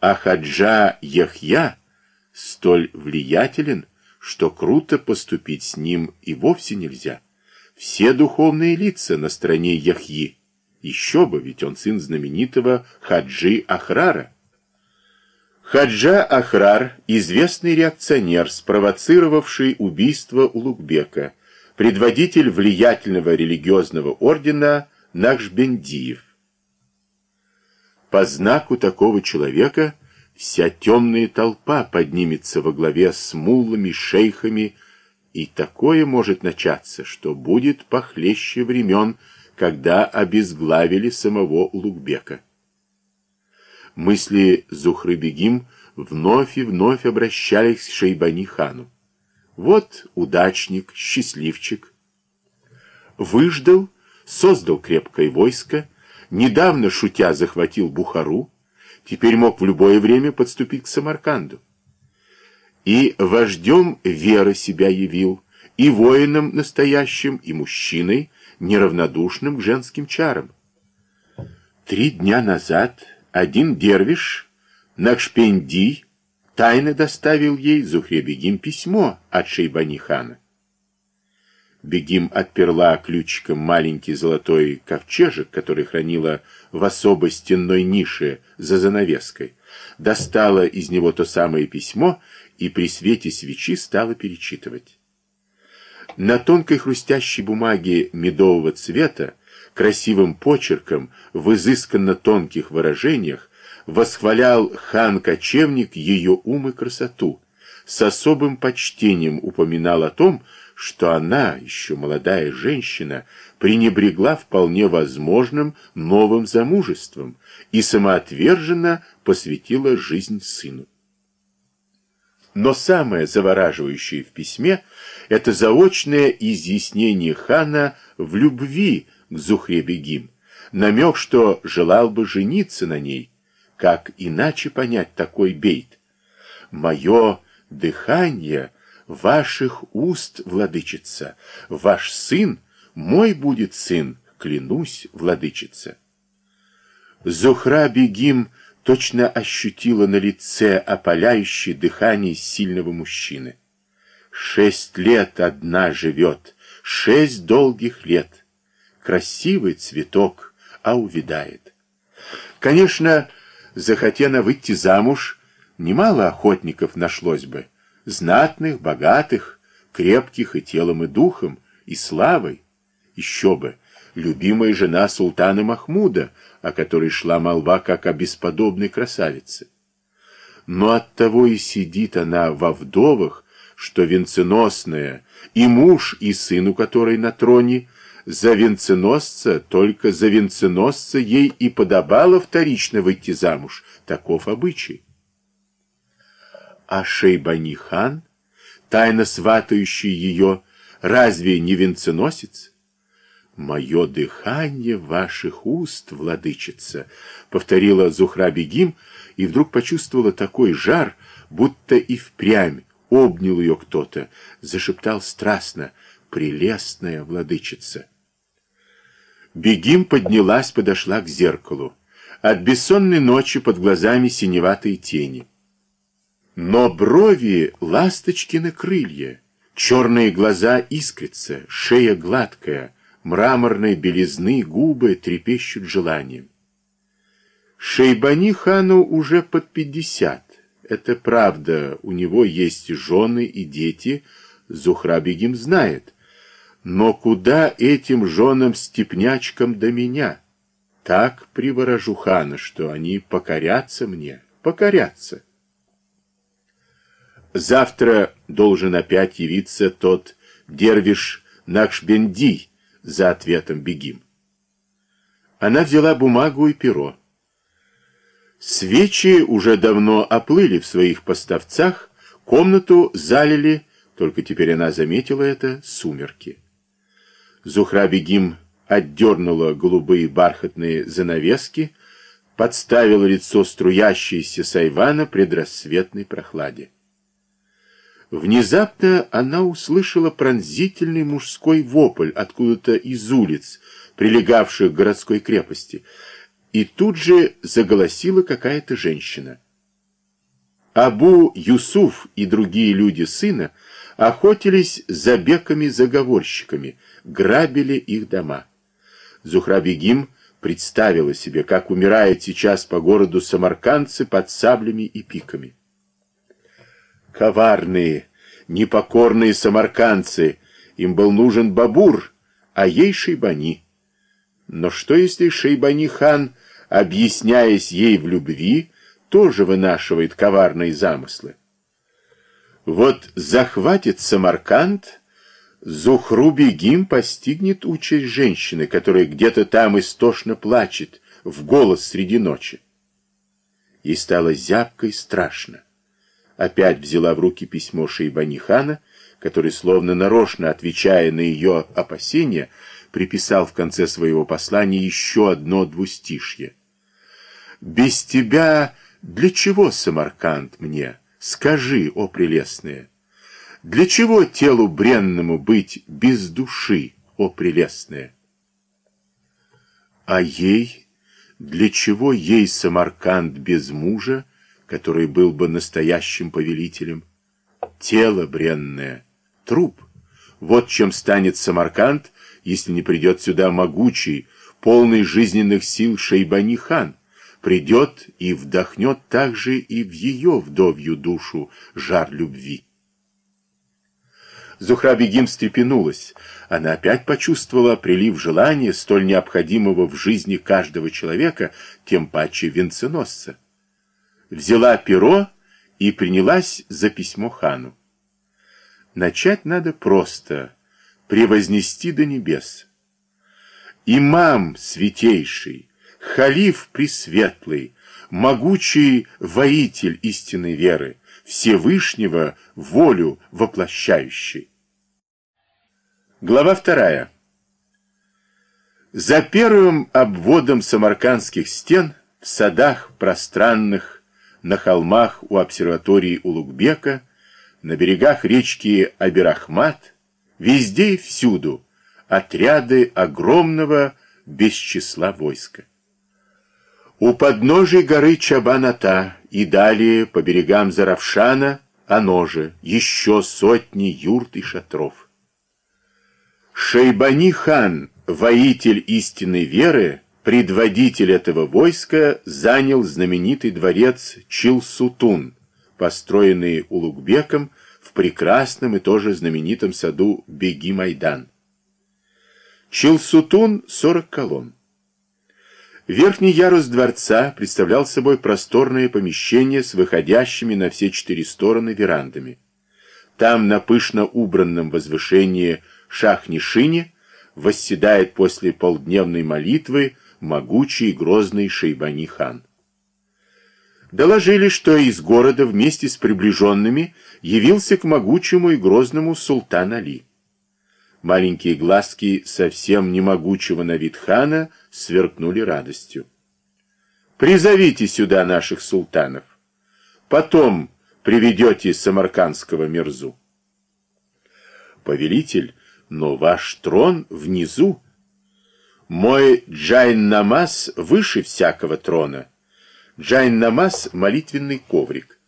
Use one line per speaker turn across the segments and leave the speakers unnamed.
а Хаджа Яхья столь влиятелен, что круто поступить с ним и вовсе нельзя. Все духовные лица на стороне Яхьи. Еще бы, ведь он сын знаменитого Хаджи Ахрара. Хаджа Ахрар – известный реакционер, спровоцировавший убийство Улугбека, предводитель влиятельного религиозного ордена Нахшбендиев. По знаку такого человека вся темная толпа поднимется во главе с муллами, шейхами, и такое может начаться, что будет похлеще времен, когда обезглавили самого Улугбека мысли Зухры-бегим вновь и вновь обращались к Шейбани-хану. Вот удачник, счастливчик. Выждал, создал крепкое войско, недавно, шутя, захватил Бухару, теперь мог в любое время подступить к Самарканду. И вождем веры себя явил, и воином настоящим, и мужчиной, неравнодушным к женским чарам. Три дня назад один дервиш, Накшпенди, тайно доставил ей Зухре-бегим письмо от Шейбани-хана. Бегим отперла ключиком маленький золотой ковчежек, который хранила в особой стенной нише за занавеской, достала из него то самое письмо и при свете свечи стала перечитывать. На тонкой хрустящей бумаге медового цвета красивым почерком, в изысканно тонких выражениях, восхвалял хан-кочевник ее ум и красоту, с особым почтением упоминал о том, что она, еще молодая женщина, пренебрегла вполне возможным новым замужеством и самоотверженно посвятила жизнь сыну. Но самое завораживающее в письме – это заочное изъяснение хана в любви к Зухре-бегим, намек, что желал бы жениться на ней. Как иначе понять такой бейт? Мое дыхание ваших уст, владычица, ваш сын, мой будет сын, клянусь, владычица. Зухра-бегим точно ощутила на лице опаляющее дыхание сильного мужчины. Шесть лет одна живет, шесть долгих лет красивый цветок, а увядает. Конечно, захотена выйти замуж, немало охотников нашлось бы, знатных, богатых, крепких и телом, и духом, и славой. Еще бы, любимая жена султана Махмуда, о которой шла молва как о бесподобной красавице. Но оттого и сидит она во вдовах, что венценосная, и муж, и сын, у которой на троне – за венценосца, только за венценосца ей и подобало вторично выйти замуж. Таков обычай. А Шейбани-хан, тайно сватающий ее, разве не венценосец? «Мое дыхание ваших уст, владычица», — повторила Зухра-бегим, и вдруг почувствовала такой жар, будто и впрямь обнял ее кто-то, зашептал страстно, «Прелестная владычица». Бегим поднялась, подошла к зеркалу. От бессонной ночи под глазами синеватые тени. Но брови ласточкины крылья, черные глаза искрятся, шея гладкая, мраморной белизны губы трепещут желанием. Шейбани хану уже под пятьдесят. Это правда, у него есть жены и дети, Зухра Бегим знает — но куда этим женам-степнячкам до меня? Так приворожу хана, что они покорятся мне, покорятся. Завтра должен опять явиться тот дервиш Накшбенди за ответом бегим. Она взяла бумагу и перо. Свечи уже давно оплыли в своих поставцах, комнату залили, только теперь она заметила это, сумерки. Зухра-бегим отдернула голубые бархатные занавески, подставила лицо струящейся сайвана предрассветной прохладе. Внезапно она услышала пронзительный мужской вопль откуда-то из улиц, прилегавших к городской крепости, и тут же заголосила какая-то женщина. Абу Юсуф и другие люди сына охотились за беками-заговорщиками, грабили их дома. Зухра-бегим представила себе, как умирают сейчас по городу самаркандцы под саблями и пиками. Коварные, непокорные самаркандцы, им был нужен Бабур, а ей Шейбани. Но что если Шейбани-хан, объясняясь ей в любви, тоже вынашивает коварные замыслы? Вот захватит Самарканд, Зухру-бегим постигнет участь женщины, которая где-то там истошно плачет, в голос среди ночи. Ей стало зябко и страшно. Опять взяла в руки письмо Шейбанихана, который, словно нарочно отвечая на ее опасения, приписал в конце своего послания еще одно двустишье. «Без тебя для чего, Самарканд, мне? Скажи, о прелестная!» Для чего телу бренному быть без души, о прелестная? А ей, для чего ей Самарканд без мужа, который был бы настоящим повелителем? Тело бренное, труп. Вот чем станет Самарканд, если не придет сюда могучий, полный жизненных сил Шейбани-хан, придет и вдохнет также и в ее вдовью душу жар любви. Зухра-бегим встрепенулась. Она опять почувствовала прилив желания, столь необходимого в жизни каждого человека, тем паче венценосца. Взяла перо и принялась за письмо хану. Начать надо просто, превознести до небес. Имам святейший, халиф пресветлый, могучий воитель истинной веры, Всевышнего волю воплощающий. Глава вторая. За первым обводом самаркандских стен, в садах пространных, на холмах у обсерватории Улугбека, на берегах речки Абирахмат, везде и всюду отряды огромного без числа войска. У подножия горы Чабаната и далее по берегам Заравшана, оно же, еще сотни юрт и шатров. Шейбани-хан, воитель истинной веры, предводитель этого войска, занял знаменитый дворец Чилсутун, построенный Улугбеком в прекрасном и тоже знаменитом саду Беги-Майдан. Чилсутун — 40 колонн. Верхний ярус дворца представлял собой просторное помещение с выходящими на все четыре стороны верандами. Там, на пышно убранном возвышении Шахнишине восседает после полдневной молитвы могучий и грозный Шейбани-хан. Доложили, что из города вместе с приближенными явился к могучему и грозному султан Али. Маленькие глазки совсем не могучего на вид хана сверкнули радостью. «Призовите сюда наших султанов. Потом приведете самаркандского мерзу». Повелитель но ваш трон внизу. Мой Джайн-намаз выше всякого трона. Джайн-намаз — молитвенный коврик.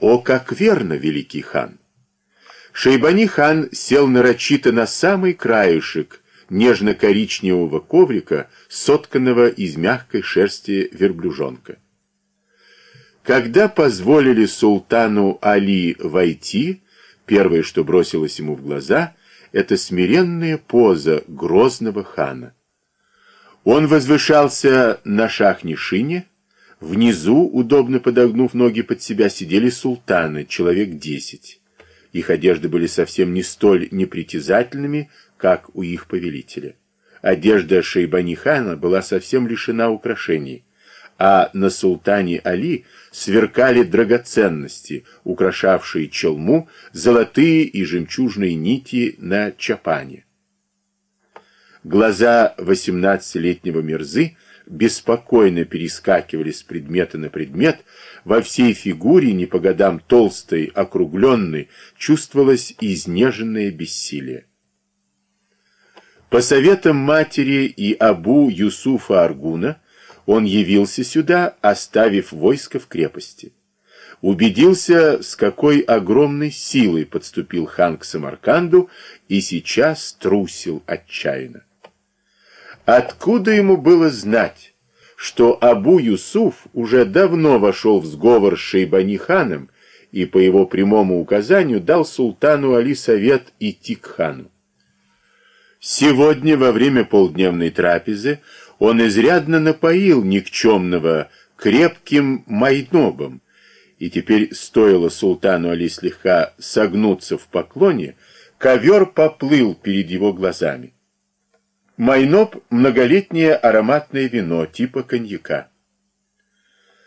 О, как верно, великий хан! Шейбани-хан сел нарочито на самый краешек нежно-коричневого коврика, сотканного из мягкой шерсти верблюжонка. Когда позволили султану Али войти, первое, что бросилось ему в глаза — это смиренная поза грозного хана. Он возвышался на шахнишине, внизу, удобно подогнув ноги под себя, сидели султаны, человек десять. Их одежды были совсем не столь непритязательными, как у их повелителя. Одежда Шейбани-хана была совсем лишена украшений а на султане Али сверкали драгоценности, украшавшие челму, золотые и жемчужные нити на чапане. Глаза восемнадцатилетнего Мирзы беспокойно перескакивали с предмета на предмет, во всей фигуре, не по годам толстой, округленной, чувствовалось изнеженное бессилие. По советам матери и Абу Юсуфа Аргуна, он явился сюда, оставив войско в крепости. убедился, с какой огромной силой подступил хан к Самарканду и сейчас трусил отчаянно. Откуда ему было знать, что Абу Юсуф уже давно вошел в сговор с Шейбани-ханом и по его прямому указанию дал султану Али совет идти к хану. Сегодня во время полдневной трапезы он изрядно напоил никчемного крепким майнобом, и теперь стоило султану Али слегка согнуться в поклоне, ковер поплыл перед его глазами. Майноб – многолетнее ароматное вино типа коньяка.